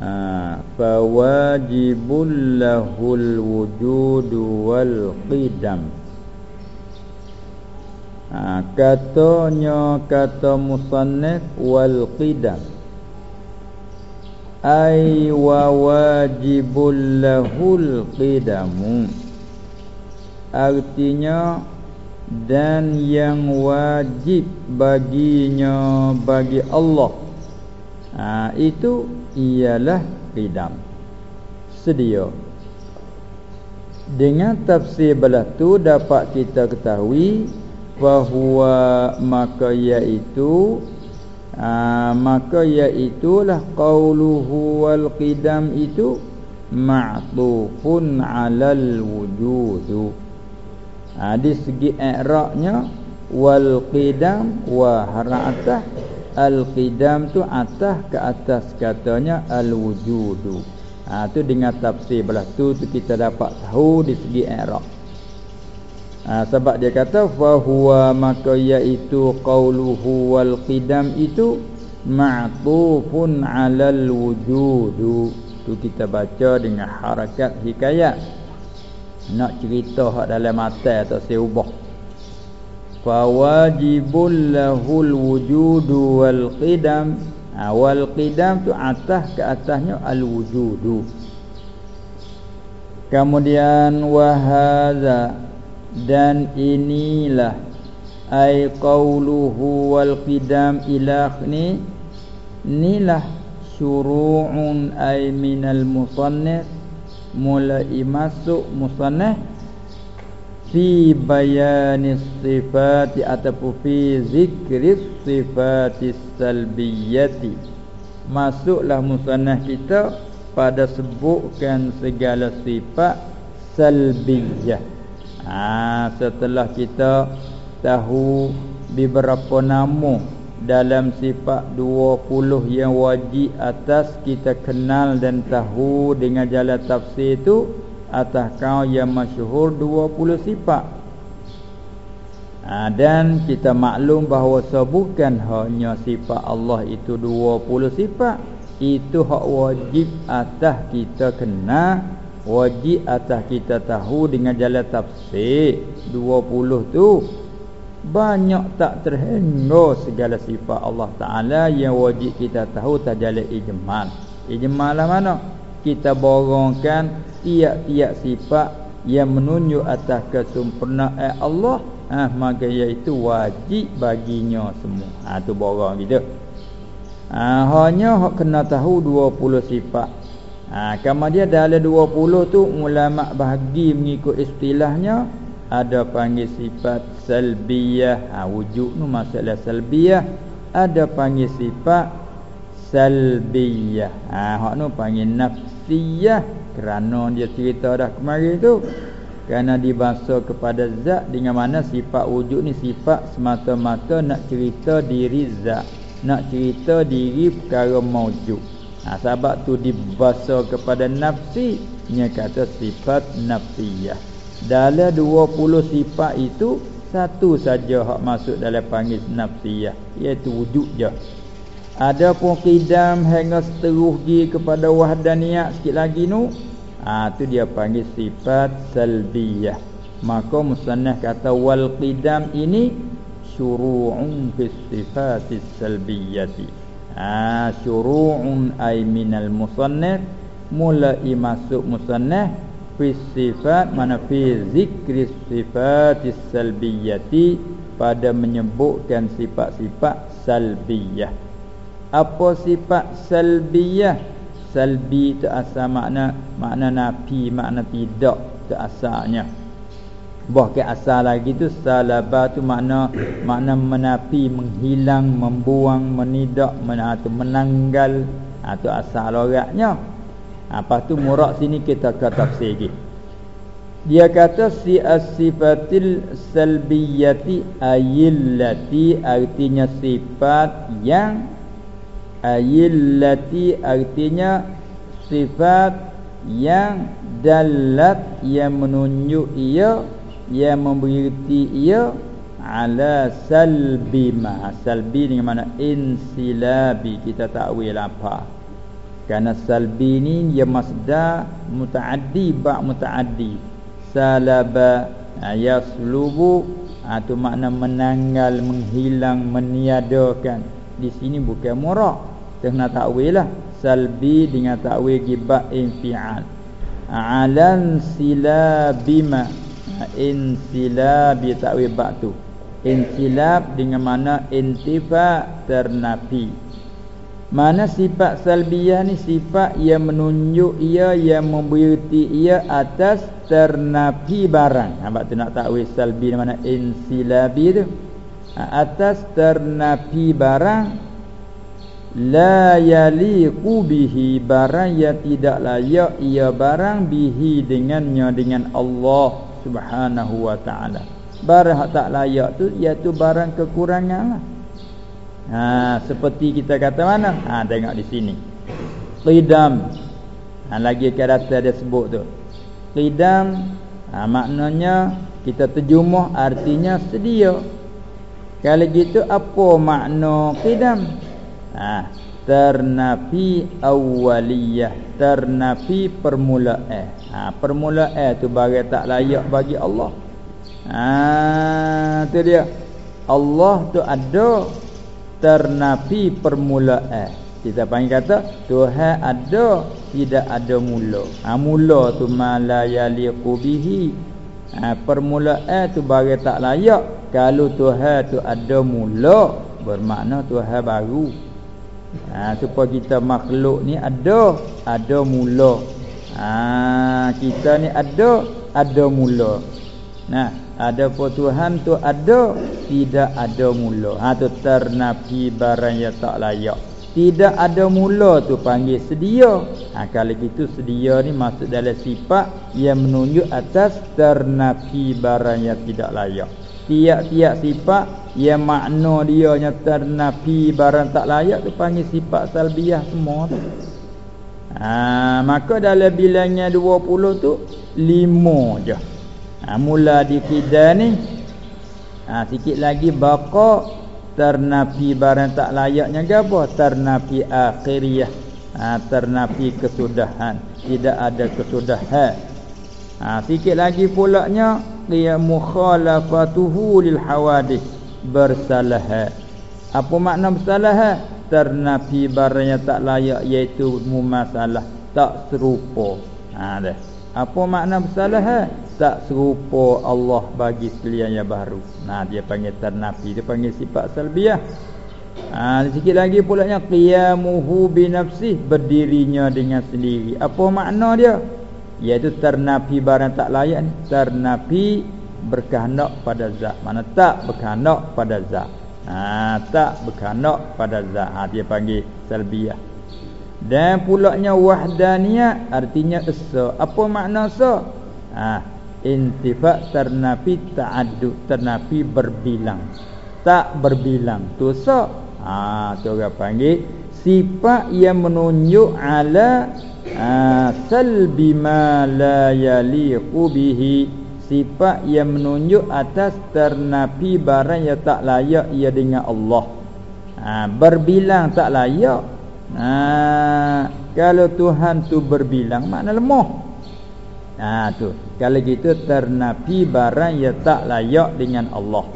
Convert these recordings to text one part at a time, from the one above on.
Ha, fawajibul lahul wujudu wal qidam. Ha, Katanya kata musannif wal qidam. Ay wa wajibul lahul qidamu. Artinya Dan yang wajib baginya bagi Allah. Ha, Itu ialah qidam sedia. Dengan tafsir belah tu dapat kita ketahui bahawa maka iaitu ha, maka iaitulah qauluhu wal qidam itu ma'tufun 'alal wujud ha, di segi i'rabnya wal qidam wa harata al qidam tu atas ke atas katanya al wujud ha tu dengan tafsir belah tu tu kita dapat tahu di segi i'rab. Ha, sebab dia kata fa huwa maka iaitu qauluhu wal qidam itu ma'tufun 'alal wujud tu kita baca dengan harakat hikayat. Nak cerita hak dalam mata atau seubah fa wajibul lahul wujudu wal qidam. Ha, wal qidam tu atas ke atasnya al wujudu. Kemudian wahadha dan inilah ai qauluhu wal qidam ilah ni inilah syuru'un ay minal musannif mulai masuk musannif fi bayani sifati ataupun fi zikri sifati salbiyati. Masuklah musannaf kita pada sebutkan segala sifat salbiyah. Ha, Setelah kita tahu beberapa nama dalam sifat 20 yang wajib atas kita kenal dan tahu dengan jalan tafsir itu atas kau yang masyhur 20 sifat. Ha, dan kita maklum bahawa bukan hanya sifat Allah itu 20 sifat itu hak wajib atas kita kenal wajib atas kita tahu dengan jalan tafsir 20 tu. Banyak tak terhingga segala sifat Allah Ta'ala yang wajib kita tahu tak jalan ijmal ijmal lah mana kita borongkan tiap-tiap sifat yang menunjuk atas kesempurnaan Allah ah ha, maka iaitu wajib baginya semua ha, tu borong kita ah hanya hak kena tahu 20 sifat Ha, kemudian dalam 20 tu ulama bahagi mengikut istilahnya ada panggil sifat salbiyah. Ha, wujud tu masalah salbiyah. Ada panggil sifat salbiyah. Ha, hak tu panggil nafsiyah kerana dia cerita dah kemarin tu. Kerana dibahasa kepada zat dengan mana sifat wujud ni sifat semata-mata nak cerita diri zat. Nak cerita diri perkara maujud. Ha, sebab tu dibasa kepada nafsi Nya kata sifat nafsiyah Dalam 20 sifat itu Satu saja hak masuk dalam panggil nafsiyah Iaitu wujud je Ada pun kidam hingga seteruhgi kepada wahdaniyat sikit lagi nu ha, tu dia panggil sifat salbiyah. Maka musannah kata wal qidam ini Syuru'un fi sifatis salbiyati. Ha, syuru'un ay minal musannaf mulai masuk musannaf fi sifat mana fi zikri sifatis salbiyati pada menyebutkan sifat-sifat salbiyah apa sifat salbiyah salbi itu asal makna makna nafi makna tidak itu asalnya Bahkan asal lagi tu salaba tu makna makna menapi, menghilang, membuang, menidak, menatu menanggal. Ha, tu asal logatnya. ha, Lepas tu murak sini kita kata tafsir lagi dia kata si asifatil salbiyati ayillati artinya sifat yang ayillati artinya sifat yang dalat yang menunjuk ia yang memberi ia ala salbi. Ma salbi dengan mana insilabi. Kita takwil apa. Kerana salbi ni dia masdar mutaaddi ba mutaaddi. Salaba ha, yaslubu. Itu ha, makna menanggal menghilang meniadakan. Di sini bukan murak kena takwil lah. Salbi dengan takwil gibat infial. Alan silabima insilabi takwil bak tu. Insilab dengan mana intifa ternapi mana sifat salbiyah ni? Sifat yang menunjuk ia yang memberiti ia atas ternapi barang. Nampak tu nak takwil salbi mana insilabi tu. Ha, atas ternapi barang la yaliqu bihi barang yang tidak layak ia barang bihi dengannya dengan Allah Subhanahu wa taala. Barang tak layak tu iaitu barang kekurangan lah. Ha seperti kita kata mana? Ha tengok di sini. Qidam. Ha lagi kata dia sebut tu. Qidam ha maknanya kita terjemah artinya sedia. Kalau gitu apa makna qidam? Ha ternafi awaliyah, ternafi permulaan. Ha permulaan tu bagi tak layak bagi Allah. Ha tu dia. Allah tu ada ternapi permulaan kita panggil kata Tuhan ada tidak ada mula ha, mula tu malayaliqu bihi ha, permulaan tu bagi tak layak kalau Tuhan tu ada mula bermakna Tuhan baru ha, supaya kita makhluk ni ada ada mula. Ha, kita ni ada ada mula. Nah ada pun Tuhan tu ada tidak ada mula. Ha tu ternafi barang yang tak layak. Tidak ada mula tu panggil sedia. Ha kalau gitu sedia ni masuk dalam sifat yang menunjuk atas ternafi barang yang tidak layak tiap-tiap sifat yang makna dia nya ternafi barang tak layak tu panggil sifat salbiah semua tu. Ha maka dalam bilangnya 20 tu 5 je. Ha, Mula di kidah ni ha, Sikit lagi Baka Ternapi barang tak layaknya apa? Ternapi akhiriyah. Ha, Ternapi kesudahan. Tidak ada kesudahan. Ha, Sikit lagi pulaknya Dia mukhalafatuhu lil hawadih Bersalah Apa makna bersalah Ternapi barang yang tak layak Iaitu mumasalah. Tak serupa. Ha dah. Apa makna bersalah? Tak serupa Allah bagi sekalian yang baru. Nah dia panggil ternapi. Dia panggil sifat salbiah ha, Sikit lagi pula nya Qiyamuhu binafsih. Berdirinya dengan sendiri. Apa makna dia? Iaitu ternapi barang tak layak ni Ternapi berkehendak pada zat Mana tak berkehendak pada zat ha, Tak berkehendak pada zat ha, Dia panggil salbiah dan pulaknya wahdaniyah artinya esa. Apa makna esa? Ha, intifak ternafi ta'addud, ternafi berbilang. Tak berbilang. Tu esa. Ha, tu orang panggil sifat yang menunjuk ala salbi ma la yaliqu bihi. Sifat yang menunjuk atas ternafi barang yang tak layak ia dengan Allah. Ha, berbilang tak layak Ha, kalau Tuhan tu berbilang makna lemah. Ha tu. Kalau gitu ternapi barang yang tak layak dengan Allah.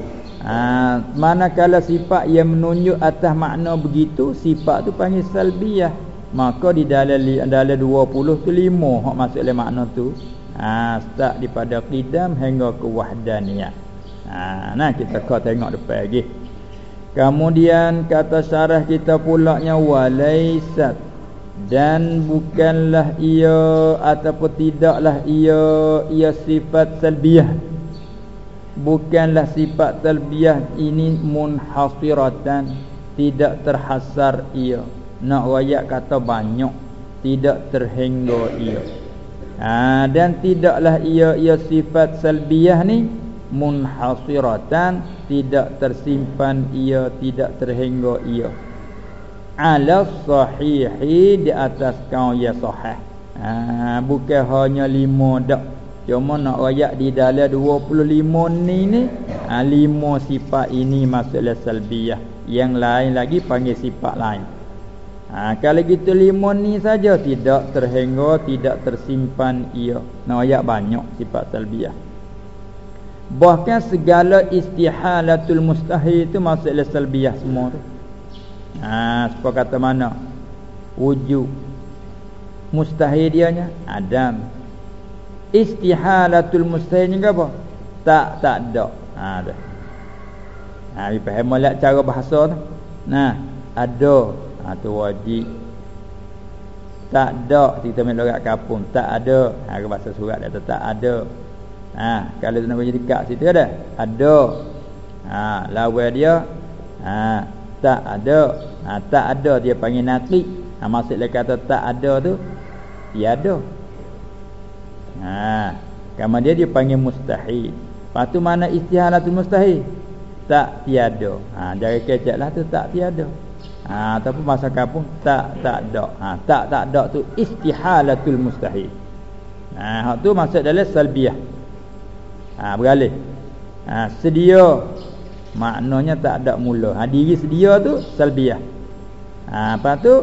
Ha manakala sifat yang menunjuk atas makna begitu, sifat tu panggil salbiyah. Maka di dalam dalam 20 tu 5 hak masuk dalam makna tu. Ha start daripada qidam hingga ke wahdaniyah. Ha nah kita kau tengok depan lagi. Kemudian kata syarah kita pula nya walaisat dan bukanlah ia ataupun tidaklah ia ia sifat salbiyah bukanlah sifat salbiyah ini munhasiratan. Tidak terhasar ia. Nak wayak kata banyak tidak terhingga ia. Ha, dan tidaklah ia ia sifat salbiyah ni munhasiratan. Tidak tersimpan ia tidak terhingga ia. Ala sahihi di atas kau ya sahih. Ha, bukan hanya lima dak cuma nak ayat di dalam 25 ni ni ha, lima sifat ini masalah salbiyah yang lain lagi panggil sifat lain ha, kalau gitu lima ni saja tidak terhingga tidak tersimpan ia nak ayat banyak sifat salbiyah bahkan segala istihalatul mustahil itu masalah salbiyah semua tu Ha, sebab kata mana? Wujud. Mustahil dianya Adam. Istihalatul mustahil ni apa? Tak tak ada. Ha dah. Ha ni faham molek cara bahasa tu. Nah, ada. Ha tu wajib. Tak ada kita main logat kampung, tak ada. Ha bahasa surat dia tak ada. Ha kalau nak jadi dekat situ ada. Ada. Ha lawan dia. Ha tak ada ha, tak ada dia panggil naqi ha, maksud kata tak ada tu tiada ha kamu dia dia panggil mustahil. Lepas tu mana istihalatul mustahil? Tak tiada. Ha dari keceklah tu tak tiada. Ha tapi masa kampung tak tak ada ha tak tak ada tu istihalatul mustahil. Ha hak tu maksud dalam salbiah ha beralih. Ha sedia. Maknanya tak ada mula. Ha, Diri sedia tu salbiah ha, Lepas tu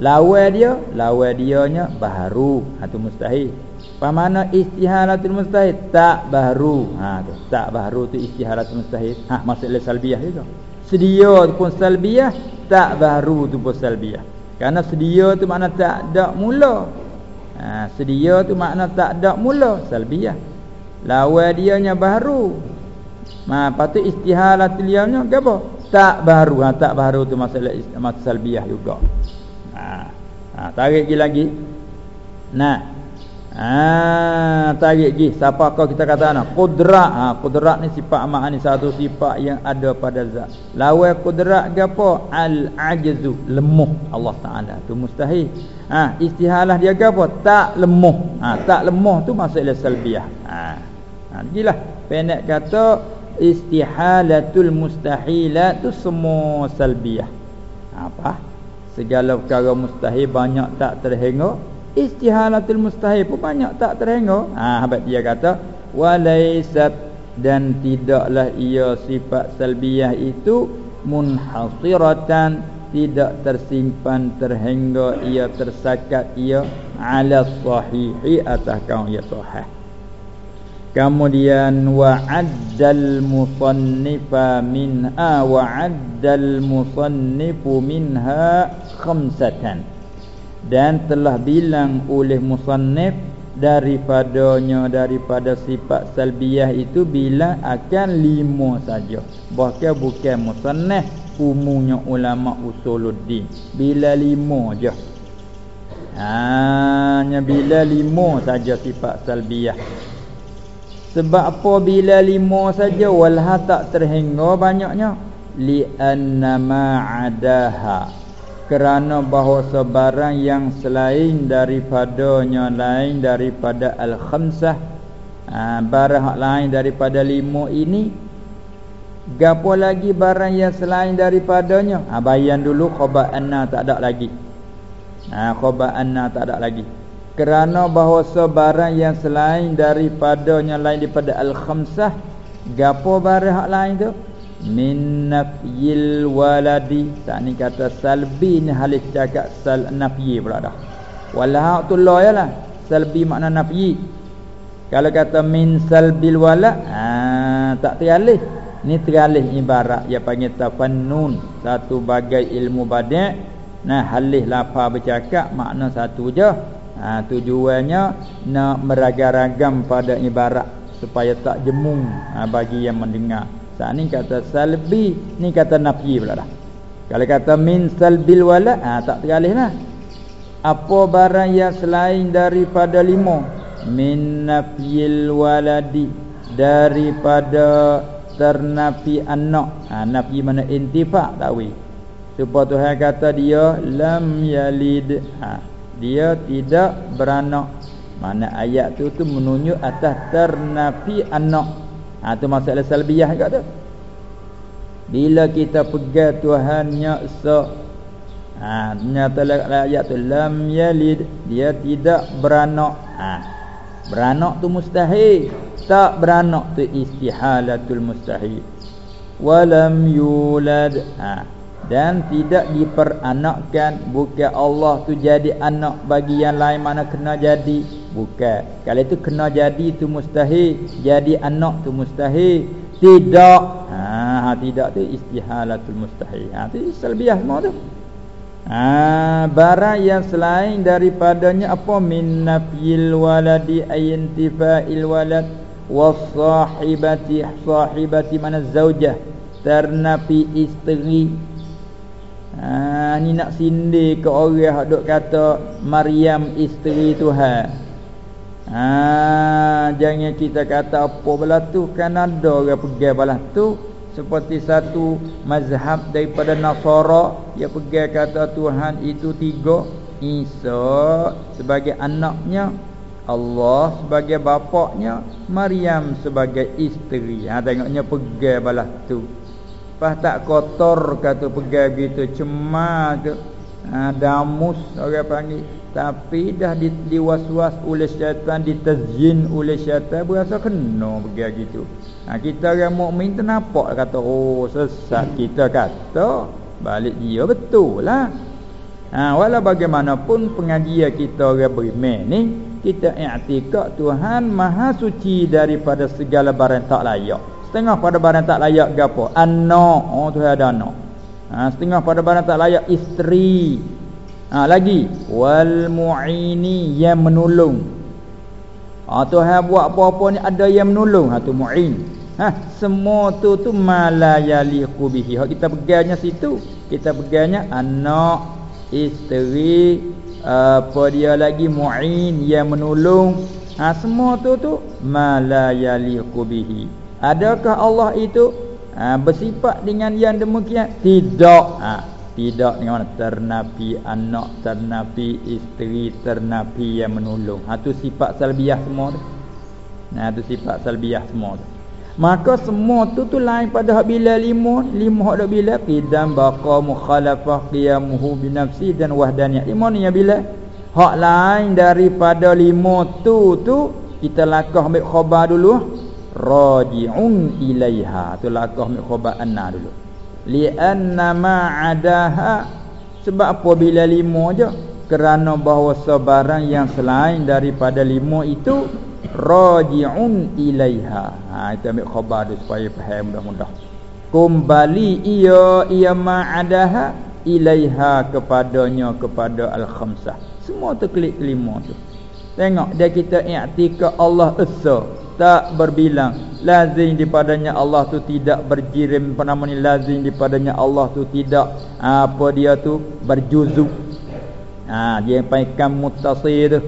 Lawan dia Lawan dianya baharu ha, mustahil Apa mana istiharatul mustahil Tak baharu ha, tu. Tak baharu tu istiharatul mustahil ha, Maksudnya salbiah juga Sedia tu pun salbiah Tak baharu tu pun salbiah Kerana sedia tu makna tak ada mula ha, Sedia tu makna tak ada mula Salbiah Lawan dianya baharu Ma patut istihalatul yamnya apa? Tak baru, ha, tak baru tu masalah masalah salbiah juga. Ha. Ha, tarik lagi. Nah. Ha, tarik lagi. Siapa kau kita kata ana? Qudrat. Ha, qudrat ni sifat mak ni satu sifat yang ada pada zat. Lawan qudrat apa? Al-ajzu, lemah Allah Taala. Tu mustahil. Ha, istihalah dia apa? Tak lemah. Ha, tak lemah tu masalah salbiah. Ha. Ha, gilah. Pendek kata istihalatul mustahilat tu semua salbiah apa segala perkara mustahil banyak tak terhingga istihalatul mustahil pun banyak tak terhingga ha habis dia kata walaisat dan tidaklah ia sifat salbiah itu munhasiratan tidak tersimpan terhingga ia tersakat ia ala sahihi atas kaum ia sahih. Kemudian wa'addal musannifa minha wa'addal musannifu minha khamsatan dan telah bilang oleh musannif daripadanya daripada sifat salbiyah itu bila akan lima saja. Bahkan bukan musannif umumnya ulama usuluddin. Bila lima je. Hanya bila lima saja sifat salbiyah. Sebab apa bila lima saja? Walha tak terhingga banyaknya? Li annama adaha kerana bahawa sebarang yang selain daripadanya lain daripada al khamsah ha, barang lain daripada lima ini gapo lagi barang yang selain daripadanya? Ha, bayan dulu khabar anna tak ada lagi. Ha, khabar anna tak ada lagi. Kerana bahawa sebarang yang selain daripada yang lain daripada al-khamsah gapo barang lain tu min nafyil waladi. Tak ni kata salbi ni halis cakap sal nafyi pula dah. Walah tu la yalah salbi makna nafyi. Kalau kata min salbil wala ha, tak teralih. Ni teralih ibarat yang panggil tafannun. Satu bagai ilmu badi' nah halih lapa bercakap makna satu je. Ha, Tujuannya nak meraga-ragam pada ibarat Supaya tak jemung ha, bagi yang mendengar Saat ni kata salbi Ni kata nafi pula dah. Kalau kata min salbil wala ha, Tak tergalih lah. Apa barang yang selain daripada lima? Min nafil waladi Daripada ternafi anak. Ha, Nafi mana intifak tak Supaya Tuhan kata dia Lam yalid. Ha, dia tidak beranak. Mana ayat tu tu menunjuk atas ternapi anak ha tu masalah salbiah juga tu. Bila kita pegang Tuhannya esa ha nyata ayat tu lam yalid dia tidak beranak. Ha beranak tu mustahil. Tak beranak tu istihalatul mustahil. Walam yulad. Ha dan tidak diperanakkan. Bukan Allah tu jadi anak bagi yang lain mana kena jadi bukan. Kalau itu kena jadi tu mustahil. Jadi anak tu mustahil. Tidak. Ha, ha tidak tu istihalatul mustahil. Ha tu salbiah semua tu. Ha barang yang selain daripadanya apa? Min nafil waladi ayintifa'il walad wasahibati sahibati mana zaujah ternapi isteri. Ha, ni nak sindir ke orang duk kata Maryam isteri Tuhan. Ha, jangan kita kata apa belah tu. Kan ada orang pegang belah tu. Seperti satu mazhab daripada Nasara. Dia pegang kata Tuhan itu tiga. Isa sebagai anaknya. Allah sebagai bapaknya. Maryam sebagai isteri. Ha tengoknya pegang belah tu. Pas tak kotor kata pegang gitu cemar tu. Ha, damus orang panggil. Tapi dah di, diwaswas oleh syaitan, ditazyin oleh syaitan berasa kena pegang gitu. Ha, kita orang mukmin nampak kata oh sesat kita kata balik dia betul lah. Ha, walau bagaimanapun pengajian kita orang beriman ni kita i'tikad Tuhan maha suci daripada segala barang tak layak. Setengah pada barang tak layak ke apa? Anak. Oh tu ada anak. Ha, setengah pada barang tak layak isteri. Ha, lagi wal mu'ini yang menolong. Ha, Tuhan buat apa-apa ni ada yang menolong. Ha tu mu'in. Ha, semua tu tu malayaliqu bihi. Hak kita pegangnya situ. Kita pegangnya anak, isteri, apa dia lagi mu'in yang menolong. Ha, semua tu tu malayaliqu bihi. Adakah Allah itu ha, bersifat dengan yang demikian? Tidak. Ha, tidak dengan mana? Ternapi anak, ternapi isteri, ternapi yang menolong. Ha, itu sifat salbiah semua tu. Nah, itu sifat salbiah semua tu. Maka semua tu tu lain pada hak bila lima Lima hak dak bila Qidam baqa mukhalafah qiyamuhu binafsi dan wahdaniyah Lima ni yang bila Hak lain daripada lima tu tu Kita lakah ambil khabar dulu raji'un ilaiha tu lakah mi khabar anna dulu li anna ma adaha. Sebab apa bila lima je kerana bahawa sebarang yang selain daripada lima itu raji'un ilaiha. Ha itu ambil khabar tu supaya faham mudah-mudah. Kembali ia ia ma adaha ilaiha kepadanya kepada al khamsah semua tu klik lima tu. Tengok dia kita i'tikad Allah esa tak berbilang. Lazim di padanya Allah tu tidak berjirim. Nama ni lazim di padanya Allah tu tidak apa dia tu berjuzu. Ha dia pakai muttasil. Tu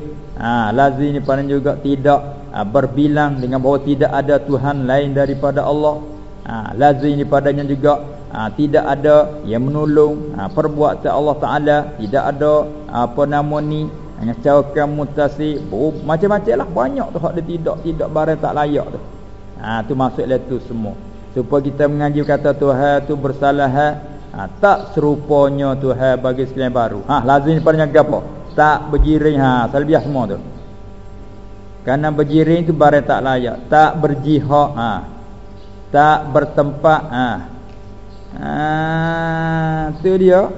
ha lazim di padanya juga tidak ha, berbilang dengan bahawa tidak ada tuhan lain daripada Allah. Ha lazim di padanya juga ha, tidak ada yang menolong ha, perbuatan Allah taala. Tidak ada apa nama ni Ngecaukan mutasi Macam-macam lah. Banyak tu Hak dia tidak Tidak barang tak layak tu. Ha, tu maksudnya tu semua. Supaya kita mengaji kata Tuhan tu bersalah ha, Tak serupanya Tuhan bagi sekalian baru. Ha, Lazim pada apa? Tak berjiring ha, Salbiah semua tu. Karena berjiring tu barang tak layak. Tak berjihak ha, Tak bertempat ha. Ha, tu dia.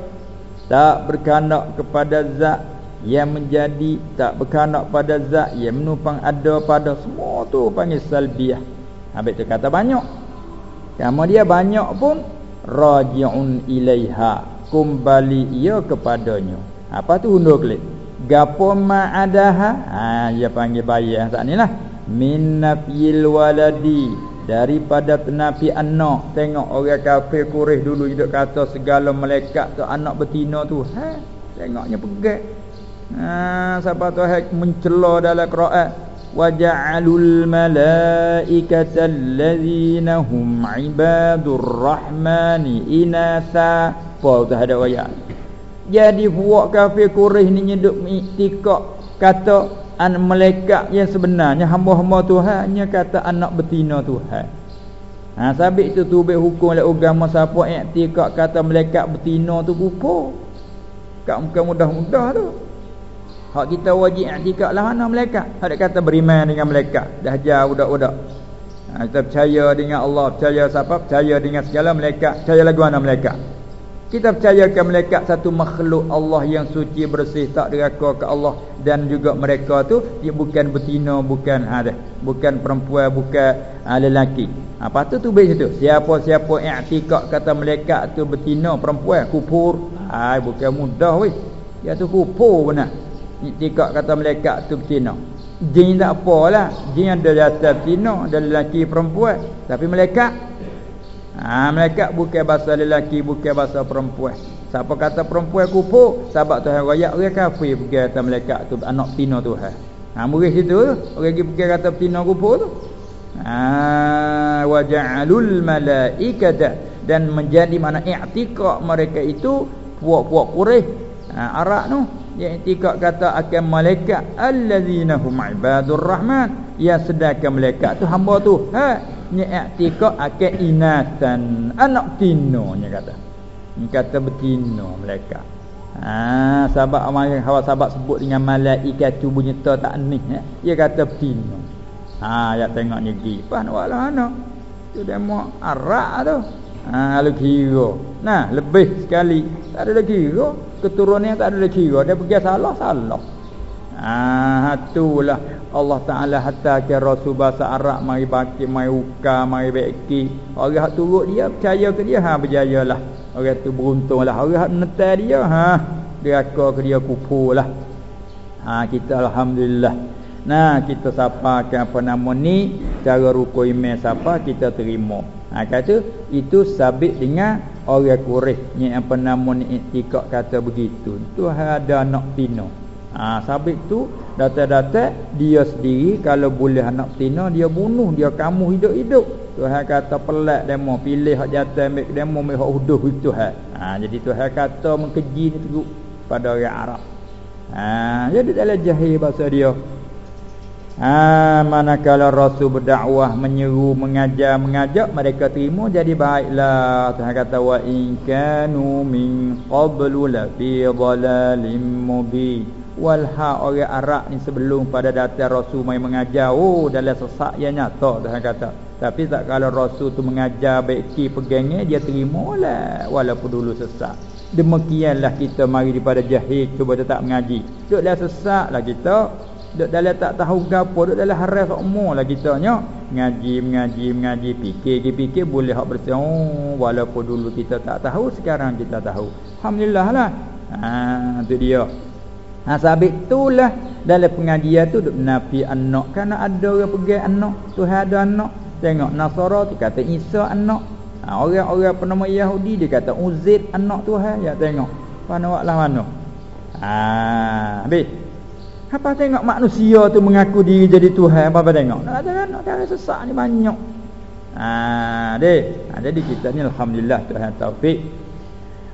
Tak berkandak kepada zat yang menjadi tak berkanak pada zat yang menumpang ada pada semua tu panggil salbiah habis tu kata banyak. Sama dia banyak pun raji'un ilaiha. Kembali ia kepadanya. Apa tu undur klik gapo ma adaha ha dia panggil bayar saat ni lah. Min nafil waladi. Daripada tenapi anak. Tengok orang kafir kurih dulu hidup kata segala malaikat tu anak betina tu. Ha tengoknya pegang Ha, siapa tu mencela dalam Quran wa ja'alul malaikata allazina hum ibadur rahmani inasa apa tu ada ayat jadi buat kafir Quraisy ni nyeduk iktikak kata an malaikat yang sebenarnya hamba-hamba Tuhannya kata anak betina Tuhan. Ha sabit itu tubik hukum oleh agama siapa iktikak kata malaikat betina tu kufur. Kak muka mudah-mudah tu. Hak kita wajib iktikak lah mana malaikat. Ada kata beriman dengan malaikat. Dah jauh budak-budak. Ha, kita percaya dengan Allah, percaya siapa? Percaya dengan segala malaikat. Percaya lagu mana malaikat? Kita percayakan malaikat satu makhluk Allah yang suci bersih tak deraka ke Allah dan juga mereka tu dia bukan betina bukan ada bukan perempuan bukan ha, lelaki. Ha, tu tu baik situ. Siapa-siapa i'tikad kata malaikat tu betina perempuan kufur. Ai bukan mudah weh. Dia tu kufur benar. I'tikad kata malaikat tu betina. Jin tak apalah. Jin ada jatuh betina, ada lelaki perempuan. Tapi malaikat Ha, malaikat bukan bahasa lelaki, bukan bahasa perempuan. Siapa kata perempuan kufur, sebab Tuhan royak orang kafir pergi kata malaikat tu anak tina Tuhan. Ha, murid situ tu, orang pergi kata tina kufur tu. Ha, wa ja'alul malaikata dan menjadi mana i'tiqad mereka itu puak-puak Quraisy. Ha, Arab tu i'tiqad kata akan malaikat allazina hum ibadur rahman. Ya sedangkan malaikat tu hamba tu. Ha, ni i'tikad akal inatan. Anak tino nya kata. Ni kata betino mereka ha sebab amal hawa sebab sebut dengan malaikat tu bunyi ta tak ni ya dia kata betino ha ya tengok ni gi pan wala ana tu demo arak tu. Ha lu kira. Nah lebih sekali. Tak ada lagi kira keturunan tak ada kira dia pergi salah salah. Ah itulah Allah Taala hatta ke rasul bahasa Arab mai baki mai uka mai beki. Orang hak turut dia percaya ke dia? Ha berjayalah. Orang tu beruntunglah. Orang hak netai dia ha dia ke dia kufurlah ha kita alhamdulillah. Nah kita sapa ke apa nama ni cara rukun iman siapa kita terima ha kata itu sabit dengan orang kurih yang apa nama ni iktikad kata begitu tu ada nak tino Ha, sabit tu data-data dia sendiri kalau boleh anak betina dia bunuh dia kamu hidup-hidup. Tuhan kata pelak demo pilih hak jatuh ambil demo ambil hak huduh itu ha. ha. jadi Tuhan kata mengkeji ni teruk pada orang Arab. Ha jadi dalam jahil bahasa dia. Ha manakala Rasul berdakwah menyeru mengajar mengajak mereka terima jadi baiklah. Tuhan kata wa in kanu min qablu la fi dhalalin mubin. Walha orang Arab ni sebelum pada datang Rasul mai mengajar oh dalam sesak yang nyata dah kata. Tapi tak kalau Rasul tu mengajar baik ki pegangnya dia terima lah walaupun dulu sesak. Demikianlah kita mari daripada jahil cuba tetap mengaji. Duduk dalam sesak lah kita duduk dalam tak tahu gapo duduk dalam umur lah kita nya ngaji mengaji mengaji fikir fikir boleh hak bersih. Oh walaupun dulu kita tak tahu sekarang kita tahu. Alhamdulillah lah. Ha tu dia. Ha sabit itulah dalam pengajian tu duk nafi anak. Kerana ada orang pergi anak Tuhan ada anak. Tengok Nasara tu kata Isa anak. Ha, orang-orang penama Yahudi dia kata Uzair anak Tuhan. Ya tengok. Mana waklah mana? Ha habis apa tengok manusia tu mengaku diri jadi Tuhan apa tengok nak ada anak cara sesak ni banyak ha deh ha, jadi kita ni alhamdulillah Tuhan taufik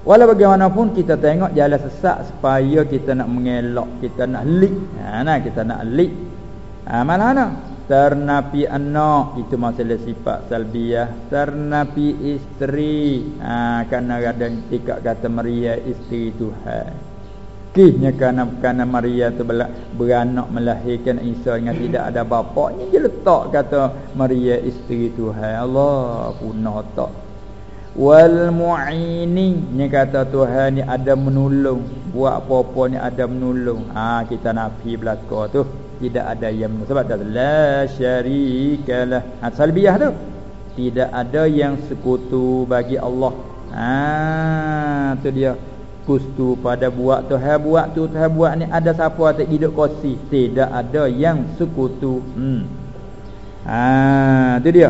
Walau bagaimanapun kita tengok jalan sesak supaya kita nak mengelak, kita nak lik. Ha nah kita nak lik. Ha mana mana? Ternapi anak itu masalah sifat salbiah. Ternapi isteri. Ha kerana ada tikak kata Maria isteri Tuhan. Kihnya kerana kerana Maria tu beranak melahirkan Isa dengan tidak ada bapa. Ini dia letak kata Maria isteri Tuhan. Allah punah tak wal mu'ini ni kata Tuhan ni ada menolong. Buat apa-apa ni ada menolong. Ha kita nafi belaka tu. Tidak ada yang sebab dah la syarikalah. Ha salbiyah tu. Tidak ada yang sekutu bagi Allah. Ha tu dia kustu pada buat Tuhan buat tu Tuhan buat ni ada siapa tak hidup kosi tidak ada yang sekutu hmm ha tu dia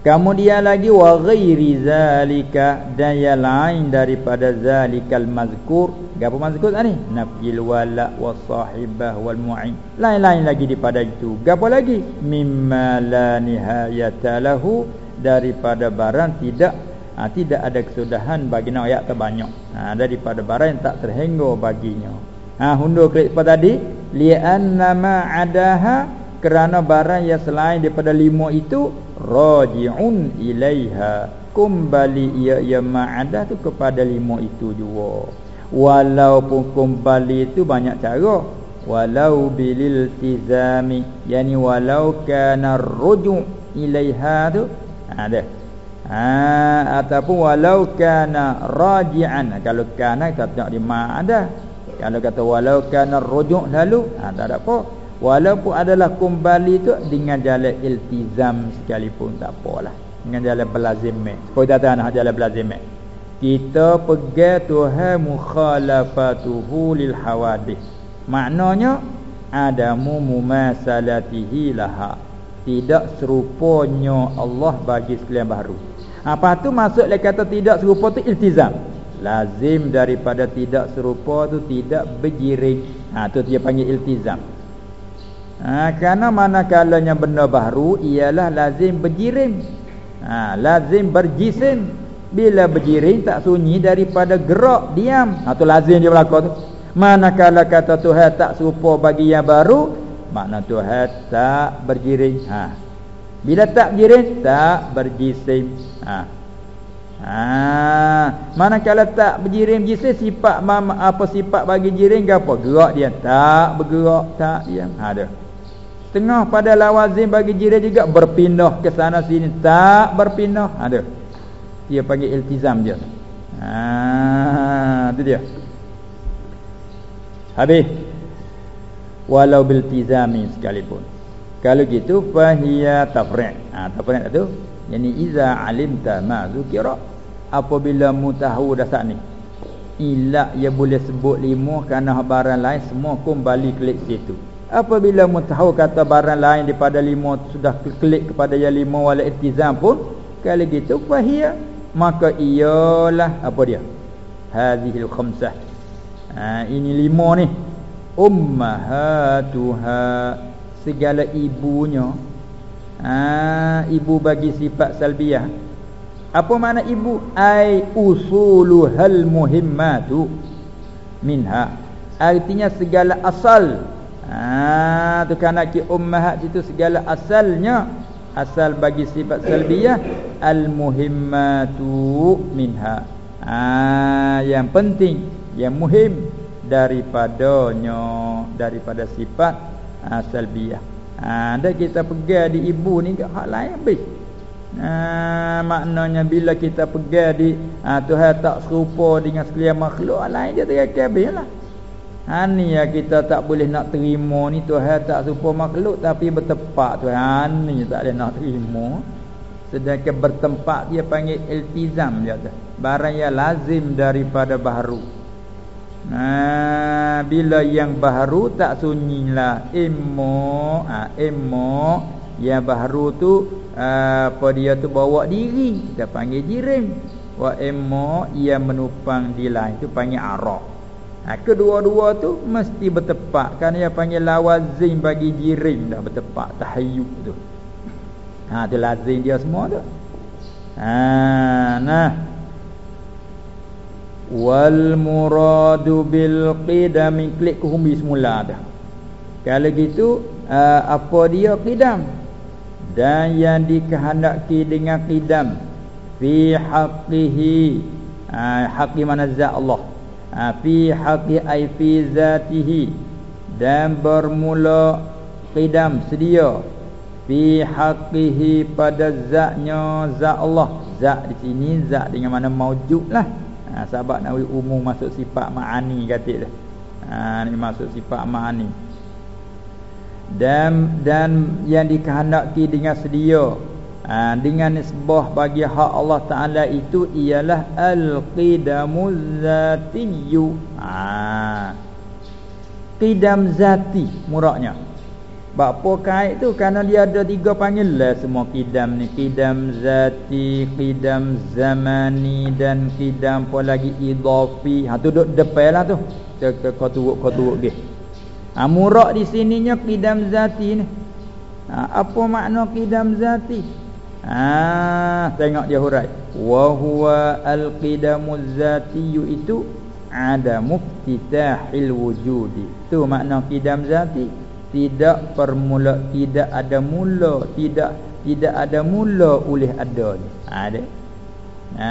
Kemudian lagi wa ghairi zalika dan yang lain daripada zalikal mazkur. Gapo mazkur tadi? Nafil wala wa sahibah wal mu'in. Lain-lain lagi daripada itu. Gapo lagi? Mimma la nihayata lahu daripada barang tidak ha, tidak ada kesudahan bagi nak ayat terbanyak. Ha, daripada barang yang tak terhingga baginya. Ha hundur apa tadi? Li annama adaha kerana barang yang selain daripada lima itu rajiun ilaiha. Kembali ia ia ma'adah tu kepada lima itu juga. Walaupun kembali itu banyak cara. Walau bilil tizami yani walau kana ruju ilaiha tu. Ada ha, ha, ataupun walau kana raji'an. Kalau kana tengok di mana ada kalau kata walau kana rujuk lalu ha, tak ada apa. Walaupun adalah kembali tu dengan jalan iltizam sekalipun tak apalah. Dengan jalan belazim supaya tak nak jalan belazim kita pegang Tuhan mukhalafatuhu lil hawadith maknanya adamu mumasalatihi laha. Tidak serupanya Allah bagi sekalian baru apa tu masuk le kata tidak serupa tu iltizam. Lazim daripada tidak serupa tu tidak berjiring. Ha tu dia panggil iltizam. Ha kerana manakalanya benda baru ialah lazim berjiring. Ha lazim berjisim. Bila berjiring tak sunyi daripada gerak diam. Ha tu lazim dia berlaku tu. Manakala kata Tuhan tak serupa bagi yang baru, makna Tuhan tak berjiring. Ha bila tak berjirim tak berjisim. Ha. Ha, manakala tak berjirim jisim sifat mama apa sifat bagi jirim ke apa? Gerak dia tak bergerak, tak diam. Ha ada. Setengah pada lawazim bagi jirim juga berpindah ke sana sini, tak berpindah. Ha ada. Dia panggil iltizam dia. Ha, tu dia. Habis. Walau bil tizami sekalipun. Kalau gitu fahiya tafri'. Ha tafri' tu yani iza alimta ma zukira apabila mu tahu dasar ni. Ila ia boleh sebut lima kerana barang lain semua kembali klik situ. Apabila mu tahu kata barang lain daripada lima sudah klik kepada yang lima wala iltizam pun kalau gitu fahiya maka ialah apa dia? Hadhil khamsah. Ha ini lima ni. Ummahatuha segala ibunya. Ha, ibu bagi sifat salbiah apa makna ibu? Ai usuluhal muhimmatu minha. Artinya segala asal. Ha tu kan ki ummahat itu segala asalnya. Asal bagi sifat salbiah al muhimmatu minha. Ha yang penting yang muhim daripadanya daripada sifat ha, salbiyah. Ha, dan kita pegang di ibu ni ke hak lain habis. Ha, maknanya bila kita pegang di ha, Tuhan tak serupa dengan sekalian makhluk lain dia terkait habis lah. Ha, ni ya kita tak boleh nak terima ni Tuhan tak serupa makhluk tapi bertempat Tuhan ha, ni tak boleh nak terima. Sedangkan bertempat dia panggil iltizam dia tu. Barang yang lazim daripada baharu. Nah, bila yang baru tak sunyilah emo, ah emo yang baru tu apa dia tu bawa diri kita panggil jirim. Wa emo yang menupang di lain tu panggil arah. Ha, kedua-dua tu mesti bertepat kan dia panggil lawazim bagi jirim dah bertepat tahayyub tu. Ha tu lazim dia semua tu. Ha nah wal muradu bil qidam. Klik ke humbi semula dah. Kalau gitu uh, apa dia qidam? Dan yang dikehendaki dengan qidam. Fi haqqihi. Uh, haqqi mana zat Allah? Uh, fi haqqi ai fi zatihi. Dan bermula qidam sedia. Fi haqqihi pada zatnya zat Allah. Zat di sini zat dengan mana maujud lah ha, Sahabat Nawawi umum masuk sifat ma'ani kata dia. Ha, Ini masuk sifat ma'ani dan dan yang dikehendaki dengan sedia ha, dengan nisbah bagi hak Allah Taala itu ialah al-qidamu zatiyyu. Ha. Qidam zati muraknya Bapa kait tu kerana dia ada tiga panggil lah semua kidam ni Kidam zati, kidam zamani dan kidam apa lagi idafi Ha tu duduk depan lah tu Kau turuk, kau turuk dia ha, Murak di sininya kidam zati ni ha, Apa makna kidam zati? Ah, tengok dia hurai. Wa huwa al-qidamuz zatiyyu itu ada muftitahil wujudi. Tu makna qidam zati. Tidak permula tidak ada mula, tidak tidak ada mula oleh adanya. Ada. Ha,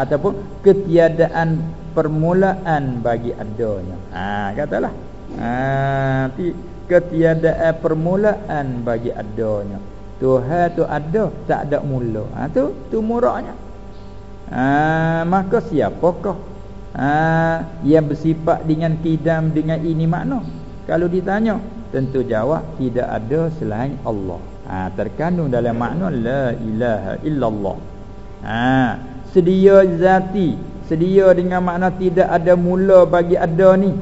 ataupun ketiadaan permulaan bagi adanya. Ha, katalah. Ha, ketiadaan permulaan bagi adanya. Tuhan tu ada tak ada mula. Ha tu tu muraknya. Ha maka siapakah ha yang bersifat dengan kidam dengan ini makna? Kalau ditanya tentu jawab tidak ada selain Allah. Ha terkandung dalam makna la ilaha illallah. Ha sedia zati, sedia dengan makna tidak ada mula bagi ada ni.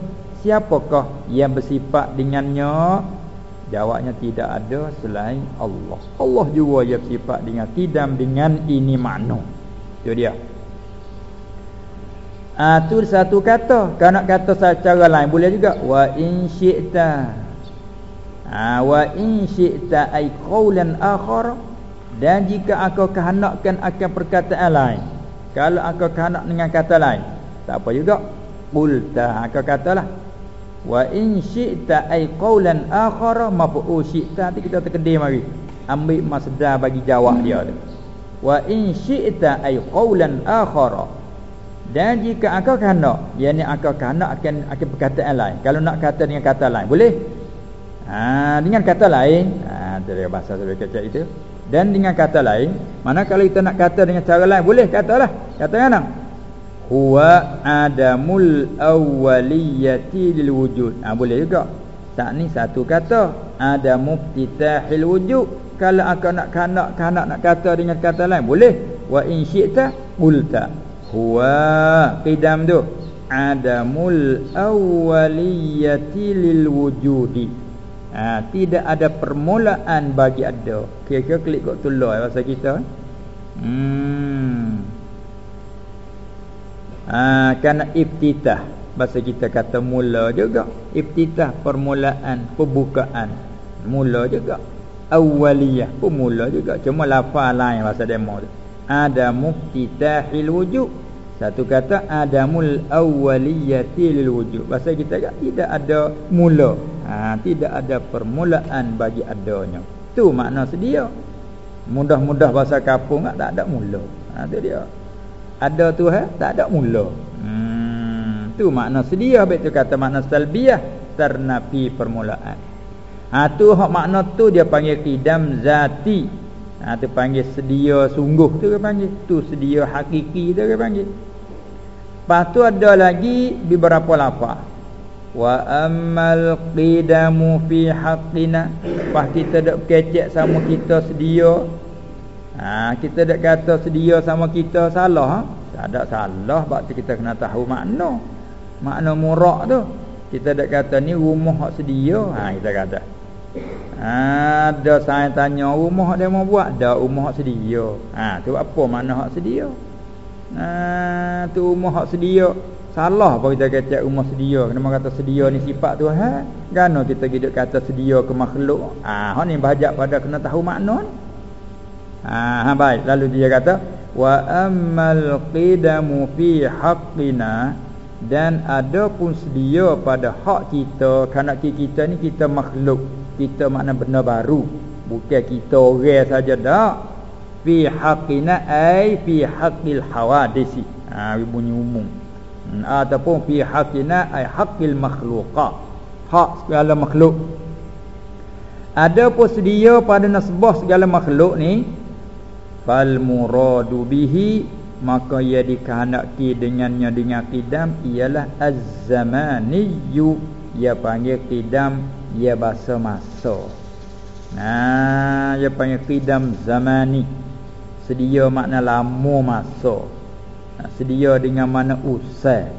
Siapakah yang bersifat dengannya Jawabnya tidak ada selain Allah. Allah juga yang sifat dengan kidam dengan ini makna. Itu dia. Ah tu satu kata. Kalau nak kata secara lain boleh juga wa in syi'ta. Ah wa in syi'ta ai qaulan akhar dan jika aku kehendakkan akan perkataan lain. Kalau aku kehendak dengan kata lain, tak apa juga. Qulta aku katalah Wa in syi'ta ay qawlan akhara maf'u syi'ta nanti kita terkedim mari. Ambil masdar bagi jawab dia tu. Wa in syi'ta ay qawlan akhara. Dan jika engkau kehendak, yakni engkau kehendak akan akan perkataan lain. Kalau nak kata dengan kata lain, boleh? Ha, dengan kata lain, ha dia bahasa sebab kecak itu. Dan dengan kata lain, mana kalau kita nak kata dengan cara lain, boleh katalah. Kata mana? huwa adamul awwaliyati lil wujud. Ha, boleh juga. Tak ni satu kata. Ada muftitahil wujud. Kalau aku nak kanak kanak nak kata dengan kata lain boleh. Wa in syi'ta qulta. Huwa qidam tu. Adamul awwaliyati lil wujudi ha, tidak ada permulaan bagi ada. Kira-kira klik kok tulah bahasa kita hmm. Ha, Kerana iftitah Bahasa kita kata mula juga. Iftitah permulaan Pembukaan Mula juga. Awaliyah Pemula juga. Cuma lafaz lain bahasa demo tu. Ada muftitahil wujud Satu kata Adamul awaliyati lil wujud Bahasa kita kata tidak ada mula ha, Tidak ada permulaan bagi adanya. Tu makna sedia. Mudah-mudah bahasa kapung tak ada mula. Ha, Itu dia. Ada Tuhan tak ada mula. Hmm tu makna sedia. Baik tu kata makna salbiyah ternapi permulaan. Ha tu hak makna tu dia panggil qidam zati. Ha tu panggil sedia sungguh tu dia panggil. Tu sedia hakiki tu dia panggil. Lepas tu ada lagi beberapa lafaz wa ammal qidamu fi haqqina pas kita dak kecek sama kita sedia Ha, kita dak kata sedia sama kita salah ha? Tak ada salah sebab kita kena tahu makna. Makna murak tu. Kita dak kata ni rumah hak sedia. Ha kita kata. Ha, ada saya tanya rumah dia mau buat, dak rumah hak sedia. Ha tu apa makna hak sedia? Ha tu rumah hak sedia. Salah apa kita kata rumah sedia. Kenapa kata sedia ni sifat tu? Ha? Gano kita hidup kata sedia ke makhluk? Hak ni bahajak pada kena tahu makna ha baik. Lalu dia kata wa ammal qidamu fi haqqina. Dan ada pun sedia pada hak kita kerana kita ni kita makhluk. Kita makna benda baru. Bukan kita orang saja dak fi haqqina ai fi haqqil hawadisi. Ha bunyi umum ataupun fi haqqina ai haqqil makhluqa. Hak segala makhluk. Ada pun sedia pada nasbah segala makhluk ni fal muradu bihi maka ia dikehendaki dengannya dengan qidam ialah az-zamaniyyu. Ia panggil qidam ia bahasa masa. Nah ia panggil qidam zamani. Sedia makna lama masa nah, sedia dengan mana usai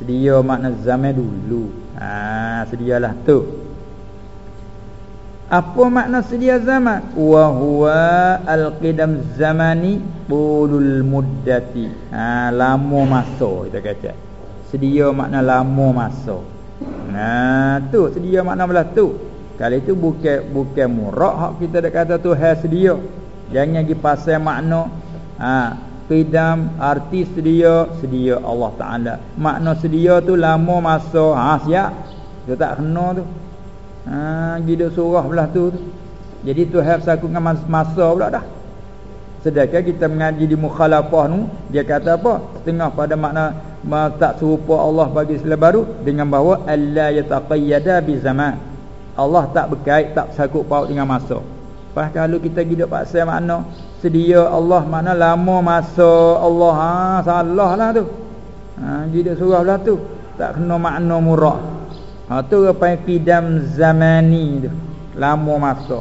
sedia makna zaman dulu ah sedialah tu apa makna sedia zaman? Wa huwa al-qidam zamani bulul muddati. Ha, lama masa kita kata. Sedia makna lama masa. Nah, tu sedia makna belah tu. Kalau itu bukan bukan murak hak kita dah kata tu hai sedia. Jangan pergi pasal makna ha, Qidam arti sedia Sedia Allah Ta'ala. Makna sedia tu lama masa. Ha, Siap? Dia tak kena tu. Ha, Gida surah belah tu, tu. Jadi tu have saku dengan masa pula dah. Sedangkan kita mengaji di mukhalafah ni Dia kata apa? Setengah pada makna Tak serupa Allah bagi sila baru Dengan bahawa Allah yataqayyada bi zaman Allah tak berkait Tak sakut paut dengan masa. Pas kalau kita gidak paksa makna sedia Allah mana lama masa Allah. Ha salah lah tu. Ha dia surah lah tu. Tak kena makna murah. Ha tu yang qidam zamani tu. Lama masa.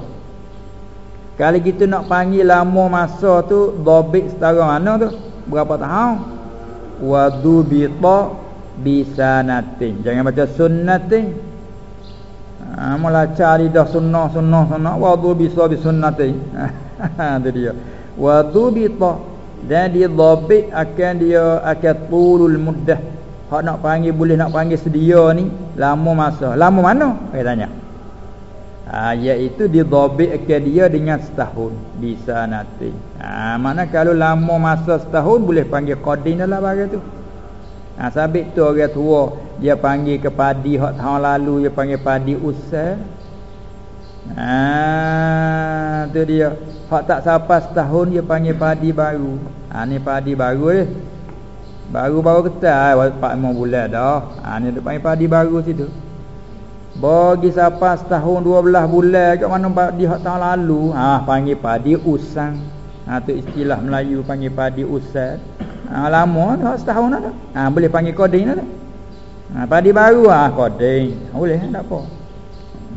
Kalau kita nak panggil lama masa tu dhabit setara mana tu? Berapa tahun? Wa dubita bisanatin jangan baca sunnatin. Ha mula cari dah sunnah sunnah sunnah. Wa dubisa bisunnatin itu dia. Wa dhubita dan dia dhabit akan dia akan tulul muddah. Hak nak panggil boleh nak panggil sedia ni lama masa. Lama mana? Saya tanya. Ha, iaitu dia dhabit akan dia dengan setahun. Bisa nanti ha, mana kalau lama masa setahun boleh panggil qadin dalam bagi tu. Ha, sabit tu orang tua dia panggil ke padi hak tahun lalu dia panggil padi usai Ha tu dia. Hak tak sampai setahun dia panggil padi baru. Ha ni padi baru ni. Baru-baru ketai 4 5 bulan dah. Ha ni dia panggil padi baru situ. Bagi sampai setahun 12 bulan kat mana padi hak tahun lalu, ha panggil padi usang. Ha tu istilah Melayu panggil padi usang. Ha lama dah setahun dah. Ha boleh panggil koding dah. Ha padi baru ah ha, koding. Boleh tak apa.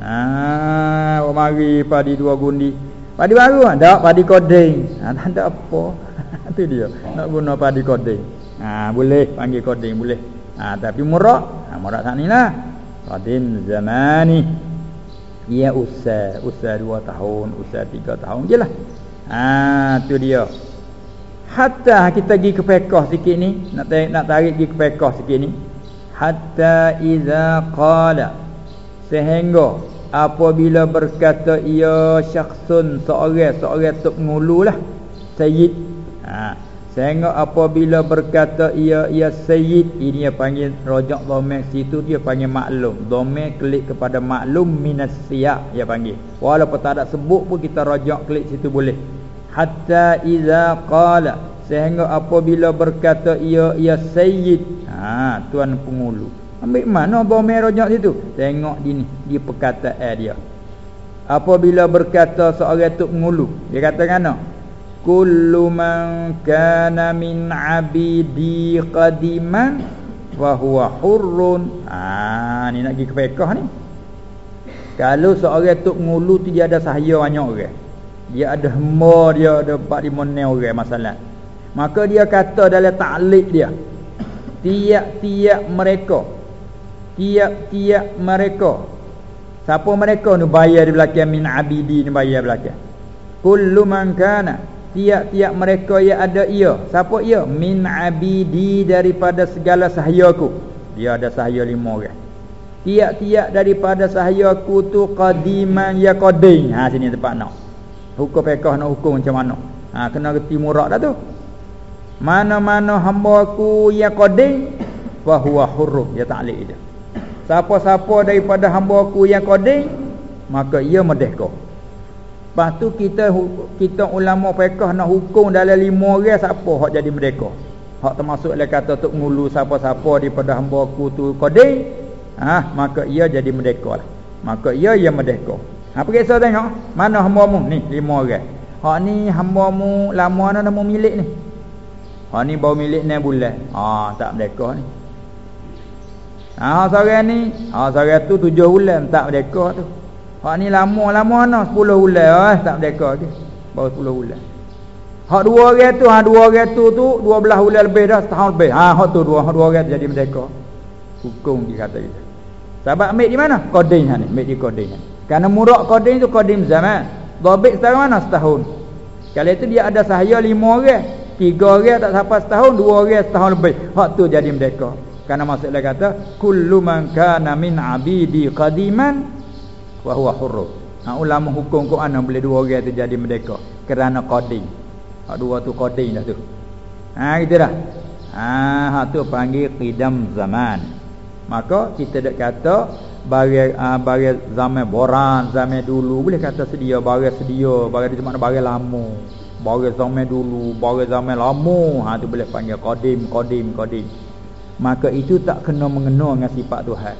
Ha, mari padi dua gundi. Padi baru ah, tak padi koding. Ha, tak ada apa. Itu dia. Nak guna padi koding. Ha, boleh panggil koding boleh. Ha, tapi murak, ha, murak sat nilah. Qadim zamani. Ia usah, usah dua tahun, usah tiga tahun je lah. Ha, tu dia. Hatta kita pergi ke pekoh sikit ni, nak tarik, nak tarik pergi ke pekoh sikit ni. Hatta iza qala sehingga apabila berkata ia syakhsun seorang seorang tok ngululah sayyid. Ha sehingga apabila berkata ia ia sayyid ini dia panggil rojak dhamir situ dia panggil maklum. Dhamir klik kepada maklum minas siyak dia panggil. Walaupun tak ada sebut pun kita rojak klik situ boleh. Hatta iza qala sehingga apabila berkata ia ia sayyid ha tuan pengulu Ambil mana bomel rojak situ? Tengok di ni, di perkataan dia. Apabila berkata seorang tu ngulu, dia kata kana? Kullu man kana min abidi qadiman wa huwa hurrun. Ah, ni nak pergi ke fiqh ni. Kalau seorang tu ngulu tu dia ada sahaya banyak orang. Dia ada hamba dia ada 4 5 orang masalah. Maka dia kata dalam taklid dia. Tiap-tiap mereka tiap-tiap mereka. Siapa mereka ni bayar di belakang min abidi ni bayar belakang. Kullu man kana tiap-tiap mereka yang ada ia. Siapa ia? Min abidi daripada segala sahayaku dia ada sahaya lima orang. Tiap-tiap daripada sahayaku tu qadiman ya qadim ha sini tempat nak. Hukum fiqh nak hukum macam mana? Ha kena reti murak dah tu. Mana-mana hamba aku yang qadim wa huwa hurrun. Ya ta'liq dia Siapa-siapa daripada hamba aku yang koding Maka ia merdeka Lepas tu kita kita ulama fiqah nak hukum dalam lima orang siapa hak jadi merdeka. Hak termasuk dia kata tok ngulu siapa-siapa daripada hamba aku tu koding, ha, maka ia jadi merdeka lah. Maka ia yang merdeka. Ha periksa tengok mana hamba mu ni lima orang. Hak ni hamba mu lama nama milik ni. Hak ni baru milik 6 bulan. Ha tak merdeka ni. Ha seorang ni, ha seorang tu tujuh bulan tak merdeka tu. Hak ni lama-lama nah 10 bulan eh tak merdeka ke. Baru 10 bulan. Hak dua orang tu, ha dua orang tu tu 12 bulan lebih dah setahun lebih. Ha hak tu dua hak dua orang jadi merdeka. Hukum dia kata gitu. Sebab ambil di mana? Koding ni, ambil di koding. Karena murak koding tu kodim zaman. Dhabit setahun mana? Setahun. Kalau itu dia ada sahaya lima orang. Tiga orang tak sampai setahun, dua orang setahun lebih. Hak tu jadi merdeka. Karena maksudnya kata kullu man kana min abidi qadiman wa huwa hurr. Ha ulama hukum Quran boleh dua orang tu jadi merdeka. kerana qadim hak dua tu qadim dah tu. Ha gitu dah. Ha hak tu panggil qidam zaman. Maka kita dak kata bagi uh, bagi zaman boran zaman dulu. Boleh kata sedia bagi sedia. Bagi di mana bagi lama bagi zaman dulu bagi zaman lama ha tu boleh panggil qadim qadim qadim maka itu tak kena mengena dengan sifat Tuhan.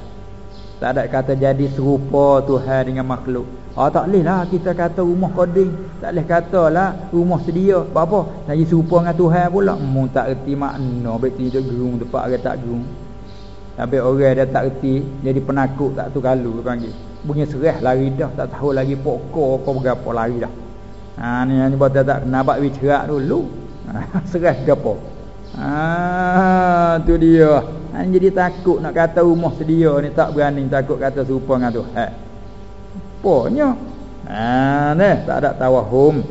Tak ada kata jadi serupa Tuhan dengan makhluk. Oh tak boleh lah kita kata rumah qadim tak boleh katalah rumah sedia. Apa apa? Jadi serupa dengan Tuhan pula. Mu tak reti makna. Betul dia gerung tempat orang tak gerung. Tapi orang dia tak reti jadi penakut tak tu kalau panggil. Bunyi serah lari dah. Tak tahu lagi pokok kau berapa lari dah. Ha ni ni buat tak kena. Buat bicara dulu. Ha, serah gapo Ah tu dia. Han jadi takut nak kata rumah sedia ni tak berani takut kata serupa dengan Tuhan. Apanya? Ha neh tak ada tawahum.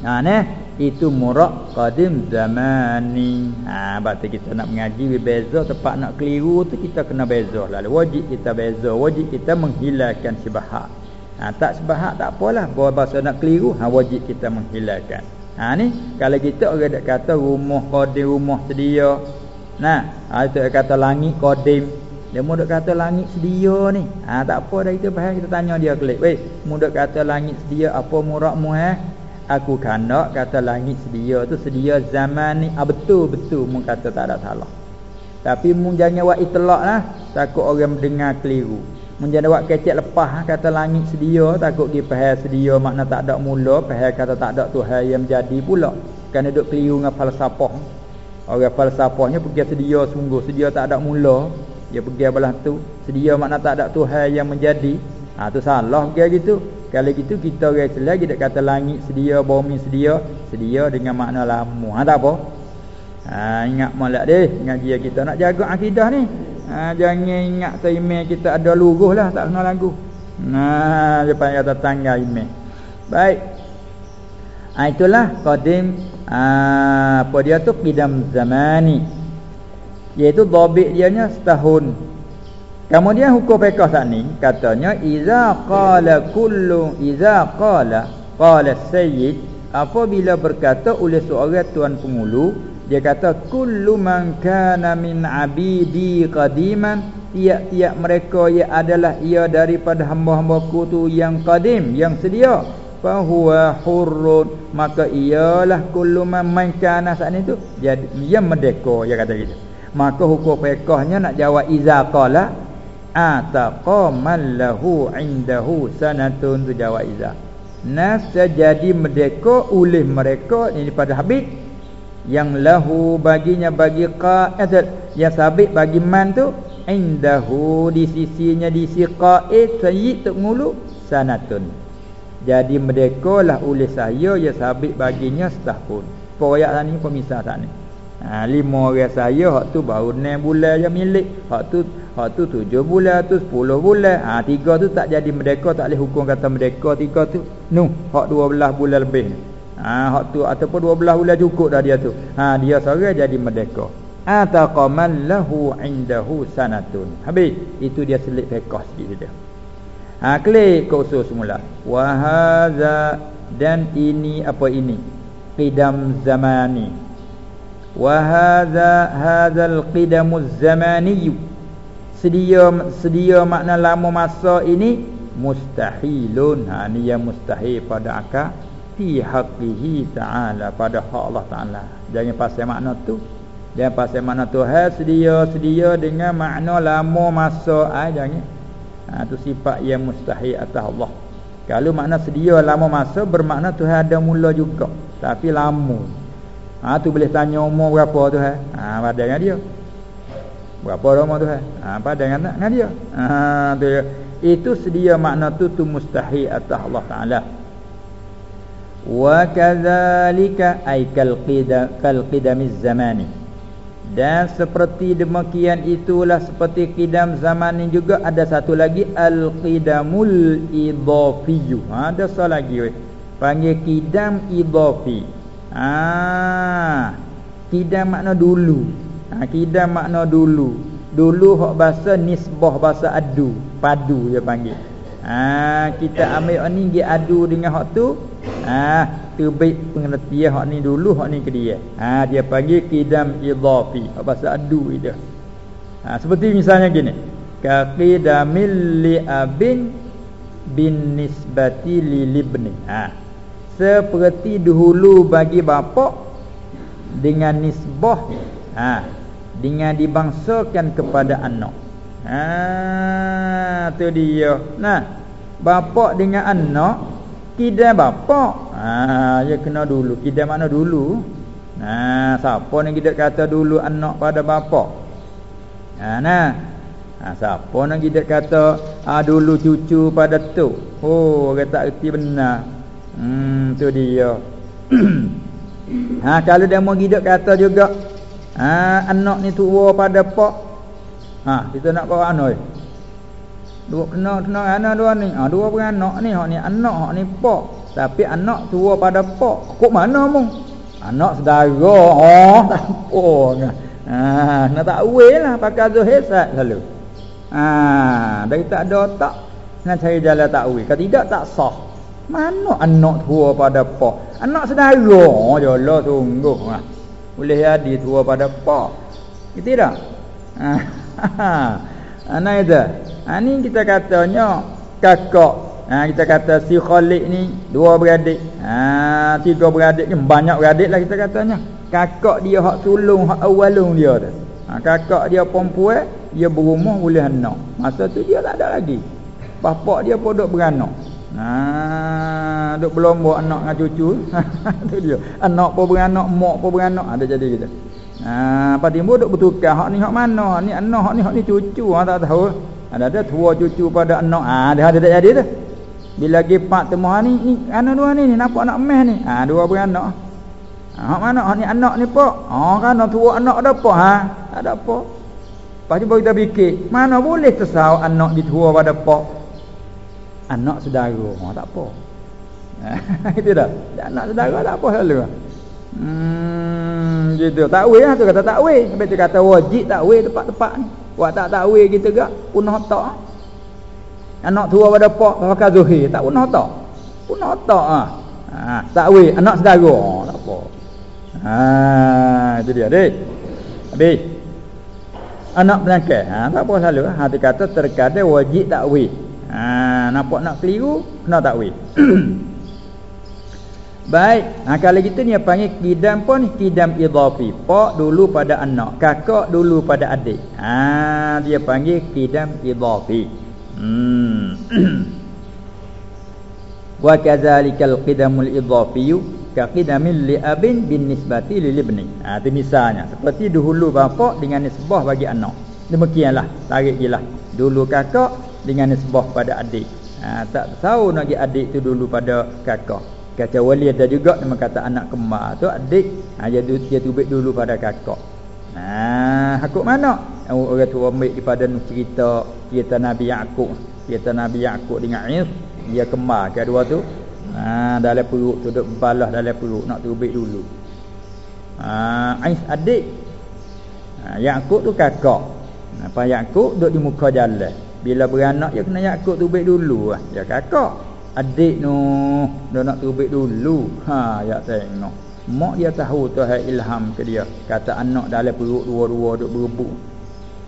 Ha neh itu murak qadim zamani. Ha berarti kita nak mengaji beza tempat nak keliru tu kita kena beza lalu wajib kita beza wajib kita menghilangkan syubhat. Ha tak syubhat tak apalah bahasa nak keliru ha wajib kita menghilangkan. Ha ni kalau kita orang dak kata rumah qadim rumah sedia. Nah, ha itu kata langit qadim. Dia mau dak kata langit sedia ni. Ha tak apa dah kita faham kita tanya dia kelik. Wei, mau dak kata langit sedia apa murakmu eh? Aku kena kata langit sedia tu sedia zaman ni. Ah betul betul mu kata tak ada salah. Tapi mu jangan buat itlak lah. Takut orang mendengar keliru. Menjadi buat kecek lepas ha, kata langit sedia takut dia faham sedia makna tak ada mula faham kata tak ada Tuhan yang menjadi pula. Kan duduk keliru dengan falsafah. Orang falsafahnya pergi sedia sungguh sedia tak ada mula. Dia pergi belah tu sedia makna tak ada Tuhan yang menjadi. Ha tu salah pergi gitu. Kalau gitu kita orang Islam kita kata langit sedia bumi sedia sedia dengan makna lama ha tak apa. Ha ingat molek deh ngaji kita nak jaga akidah ni ha, Jangan ingat email kita ada luruh lah Tak kena lagu. Nah, dia panggil kata tangga email. Baik. Ha, Itulah Qadim ha, Apa dia tu? Qidam zamani. Iaitu dobit dia nya setahun. Kemudian hukum pekah saat ni Katanya Iza qala kullu Iza qala Qala sayyid Apabila berkata oleh seorang tuan pengulu dia kata kullu man kana min abidi qadiman tiap-tiap mereka ia adalah ia daripada hamba-hambaku tu yang qadim yang sedia. Fa huwa hurrun maka ialah kullu man man kana saat itu jadi ia merdeka dia kata gitu. Maka hukum fiqhnya nak jawab iza qala ataqaman lahu indahu sanatun tu jawab iza. Nas jadi merdeka oleh mereka ini pada habis yang lahu baginya bagi qa'id yang sabit bagi man tu indahu di sisinya di si qa'id sayyid tuk ngulu sanatun. Jadi merdekalah oleh saya ya sabit baginya setahun. Poyak ni pemisah ni. Ha, lima orang saya hak tu baru 6 bulan je milik. Hak tu hak tu 7 bulan tu 10 bulan. Ha tiga tu tak jadi merdeka tak boleh hukum kata merdeka tiga tu nu hak 12 bulan lebih ni Ha hak tu ataupun 12 bulan cukup dah dia tu. Ha dia seorang jadi merdeka. Ataqaman lahu indahu sanatun. Habis itu dia selit fiqh sikit saja. Ha klik ke usul semula. Wa dan ini apa ini? Qidam zamani. Wa hadza hadzal qidamuz zamani. Sedia sedia makna lama masa ini mustahilun. Ha ni yang mustahil pada akal fi haqqihi ta'ala pada hak Allah Ta'ala. Jangan pasal makna tu. Jangan pasal makna tu. Hai sedia sedia dengan makna lama masa. Ah jangan. Ha, tu sifat yang mustahil atas Allah. Kalau makna sedia lama masa bermakna Tuhan ada mula juga. Tapi lama. Ha tu boleh tanya umur berapa tu hai ha pada dengan dia. Berapa umur tu hai ha pada dengan dengan dia. Ha tu itu sedia makna tu tu mustahil atas Allah Taala wa kadzalika ay kal qidam kal qidamiz zamani dan seperti demikian itulah seperti qidam zaman ini juga. Ada satu lagi al qidamul idafi ha ada satu lagi we. panggil qidam idafi. Ha qidam makna dulu. Ha qidam makna dulu. Dulu hak bahasa nisbah bahasa adu padu dia panggil ha kita ambil ni dia adu dengan hak tu Ah, terbit pengertian hak ni dulu hak ni ke dia. Ha dia panggil qidam idhafi. Apa bahasa adu itu. Ha seperti misalnya gini. Ka qidamil li abin bin nisbati li libni. Ha seperti dahulu bagi bapa dengan nisbah ha dengan dibangsakan kepada anak. Ha tu dia. Nah, bapa dengan anak kidam bapa. Ha ya kena dulu. Kidam mana dulu? Ha siapa ni kita kata dulu anak pada bapa? Ha nah. Ha siapa nak kita kata ha, dulu cucu pada tu? Oh, orang tak erti benar. Hmm tu dia. ha kalau dia mau hidup kata juga ha anak ni tua pada pak. Ha kita nak bawa anak. Dua kena kena anak dua ni. Ha dua beranak ni hak ni anak hak ni pak. Tapi anak tua pada pak. Kok mana mung? Anak saudara. Oh tak apa. Ha nak tak lah pakai zuhir selalu. Ha dari tak ada tak nak cari jalan tak weh. Kalau tidak tak sah. Mana anak tua pada pak? Anak saudara je lah sungguh. Ha. Boleh jadi tua pada pak. Gitu tak? Ha. Anak itu. Ha, ni kita katanya kakak. Ha, kita kata si Khalid ni dua beradik. Ha, tiga beradik ni banyak beradik lah kita katanya. Kakak dia hak sulung, hak awalung dia tu. Ha, kakak dia perempuan, dia berumah boleh anak. Masa tu dia tak ada lagi. Bapak dia pun duk beranak. Ha duk berlomba anak dengan cucu. tu dia. Anak pun beranak, mak pun beranak ada jadi kita. Ha apa timbul duk bertukar hak ni hak mana? Ni anak hak ni hak ni cucu ha tak tahu. Ada ada tua cucu pada anak. Ha ada ada tak jadi tu. Bila lagi pak temu ni ni anak dua ni ni nampak anak meh ni. Ha dua beranak. Ha hak mana hak ni anak ni pak? Ha kan tua anak ada apa ha? Ada apa? Lepas tu kita fikir, mana boleh tersau anak ditua pada pak? anak saudara ha, tak apa itu dah anak saudara tak apa selalu hmm gitu tak weh lah tu kata tak weh habis tu kata wajib tak weh tempat-tempat ni buat tak tak weh kita gak punah tak anak tua pada pak pakai zuhir tak punah tak punah tak ah. Ha, tak weh anak saudara. Ha, tak apa. Ha itu dia dek habis anak penangkal ha tak apa selalu ha tu kata terkadang wajib tak weh Ha, nampak nak keliru, kena takwil. Baik, ha, kalau gitu ni panggil kidam pun kidam idhafi. Pak dulu pada anak, kakak dulu pada adik. Ha, dia panggil kidam idhafi. Hmm. Wa kadzalikal qidamul idhafi ka qidamil li abin bin nisbati lil ibni. Ha, itu misalnya seperti dahulu bapa dengan nisbah bagi anak. Demikianlah, tarik jelah. Dulu kakak dengan nisbah pada adik. Ha, tak tahu nak adik tu dulu pada kakak. Kata wali ada juga nama kata anak kembar tu adik. Ha, dia, dia tubik dulu pada kakak. Ha, hakuk mana? Orang tua ambil daripada cerita cerita Nabi Yaakob. Cerita Nabi Yaakob dengan Is. Dia kembar kedua tu. Ha, dalam perut tu duduk balah dalam perut nak tubik dulu. Ha, Is adik. Ha, Yaakob tu kakak. Apa Yaakob duduk di muka jalan. Bila beranak dia kena Yakub tubik dulu lah. Ya kakak. Adik tu dia nak tubik dulu. Ha ya tengok. Mak dia tahu tu hai ilham ke dia. Kata anak dalam perut dua-dua duk berebut.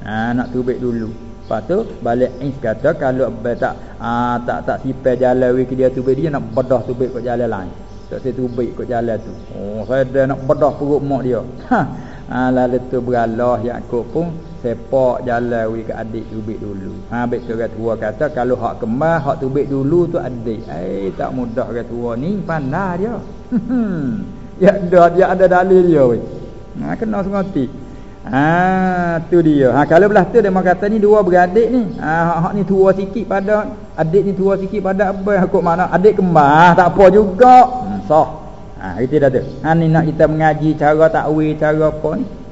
Ha nak tubik dulu. Lepas tu balik Is kata kalau tak ha, tak tak sipai jalan we ke dia tubik dia nak bedah tubik kat jalan lain. Tak saya tubik kat jalan tu. Oh saya dah nak bedah perut mak dia. Ha. Ha lalu tu beralah Yakub pun sepak jalan wi ke adik tubik dulu. Ha baik tu orang tua kata kalau hak kembar hak tubik dulu tu adik. Eh tak mudah orang tua ni pandai dia. ya ada dia ada dalil dia weh. Ha kena sengerti. Ha tu dia. Ha kalau belah tu dia kata ni dua beradik ni. Ha hak, hak ni tua sikit pada adik ni tua sikit pada apa kok mana adik kembar tak apa juga. Hmm, sah. Ha itu dah tu. Ha ni nak kita mengaji cara takwil cara apa ni.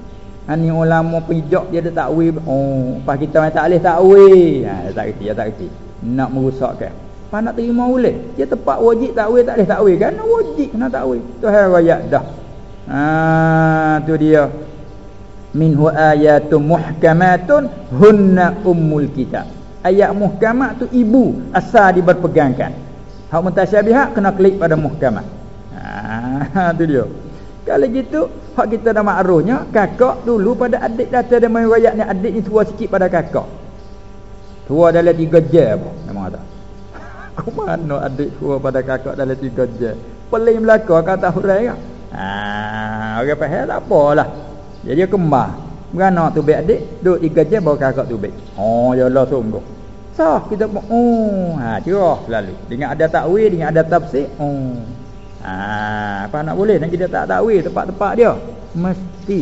Ani ulama pijak dia ada takwil. Oh, pas kita main tak boleh takwil. Ha, tak reti, tak reti. Nak merosakkan. Pas nak terima boleh. Dia tepat wajib takwil tak boleh takwil kan? Wajib kena takwil. Tu hai raya dah. Ha, tu dia. Minhu ayatun muhkamatun hunna ummul kitab. Ayat muhkamat tu ibu asal diberpegangkan. hak mutasyabihat kena klik pada muhkamat ha tu dia kalau gitu hak kita dah makruhnya kakak dulu pada adik data dia main riwayat ni adik ni tua sikit pada kakak. Tua dalam 3 jam. Memang ada Kau mana adik tua pada kakak dalam 3 jam? Peling belaka kata hurai kan ha orang faham tak apalah jadi dia kembar beranak tu baik adik duduk 3 jam baru kakak tu baik. Oh ya Allah sungguh. Sah kita oh ha cerah selalu. Dengan ada takwil, dengan ada tafsir. Oh. Ha apa nak boleh nak kita tak takwil tempat-tempat dia. Mesti.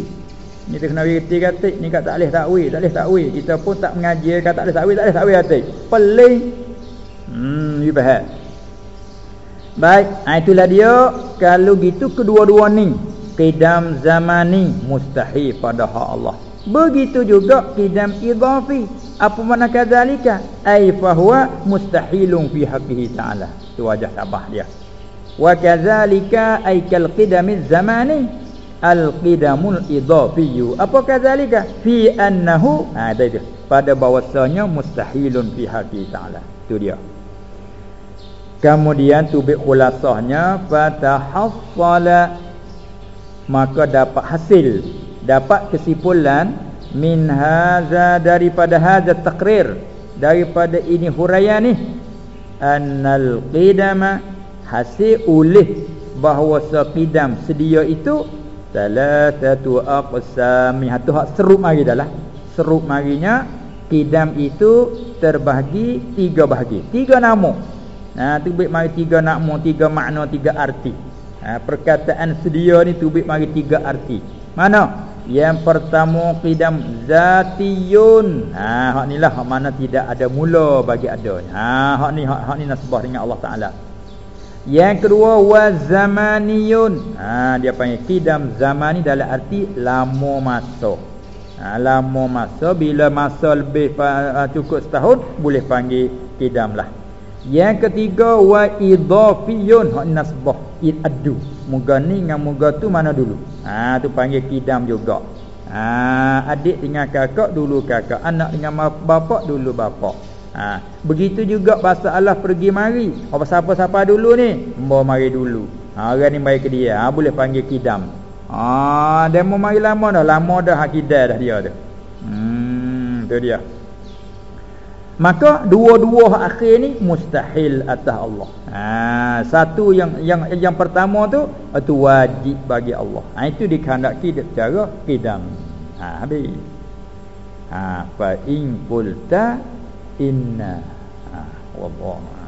Ni kita kena reti kata ni kat tak boleh takwil, tak boleh takwil. Kita pun tak mengaji kata tak boleh takwil, tak boleh takwil kata. Peling. Hmm, you faham. Baik, ha, itulah dia kalau gitu kedua-dua ni qidam zamani mustahil pada hak Allah. Begitu juga qidam idhafi apa makna kadzalika ai fahuwa mustahilun fi haqqihi ta'ala tu wajah sabah dia wa kadzalika ai kal qidamiz zamani al qidamul idafiyyu. Apa kadzalika fi annahu ha dia. Pada bahwasanya mustahilun fi haqqihi ta'ala. Tu dia. Kemudian tubik khulasahnya fatahassala. Maka dapat hasil dapat kesimpulan min haza daripada haza takrir daripada ini huraian ni annal qidama hasil ulih bahawa saqidam sedia itu salatatu aqsami. Hatu hak serup mari dahlah serup marinya qidam itu terbahagi tiga bahagi. Tiga nama ha tu baik mari tiga nama tiga makna tiga arti. Ha, perkataan sedia ni tu baik mari tiga arti. Mana? Yang pertama qidam zatiyun. Ha hak nilah hak mana tidak ada mula bagi adanya. Ha hak ni hak, hak ni nasbah dengan Allah Taala. Yang kedua wa zamaniyun. Ha dia panggil qidam zamani dalam arti lama masa. Ha lama masa bila masa lebih uh, cukup setahun boleh panggil qidam lah. Yang ketiga wa idhafiyun hak nasbah id adu. Muga ni dengan muga tu mana dulu? Ha tu panggil kidam juga. Ha adik dengan kakak dulu kakak, anak dengan bapa dulu bapa. Ha begitu juga bahasa Allah pergi mari. Apa siapa-siapa dulu ni? Mbo mari dulu. Ha orang ni mari ke dia. Ha boleh panggil kidam. Ha dia mau mari lama dah, lama dah hak dah dia tu. Hmm tu dia. Maka dua-dua akhir ni mustahil atas Allah. Ha, satu yang yang yang pertama tu itu wajib bagi Allah. Ha, itu dikehendaki secara qidam. Ha, habis. Ha, fa in qulta inna. Ha, wallahu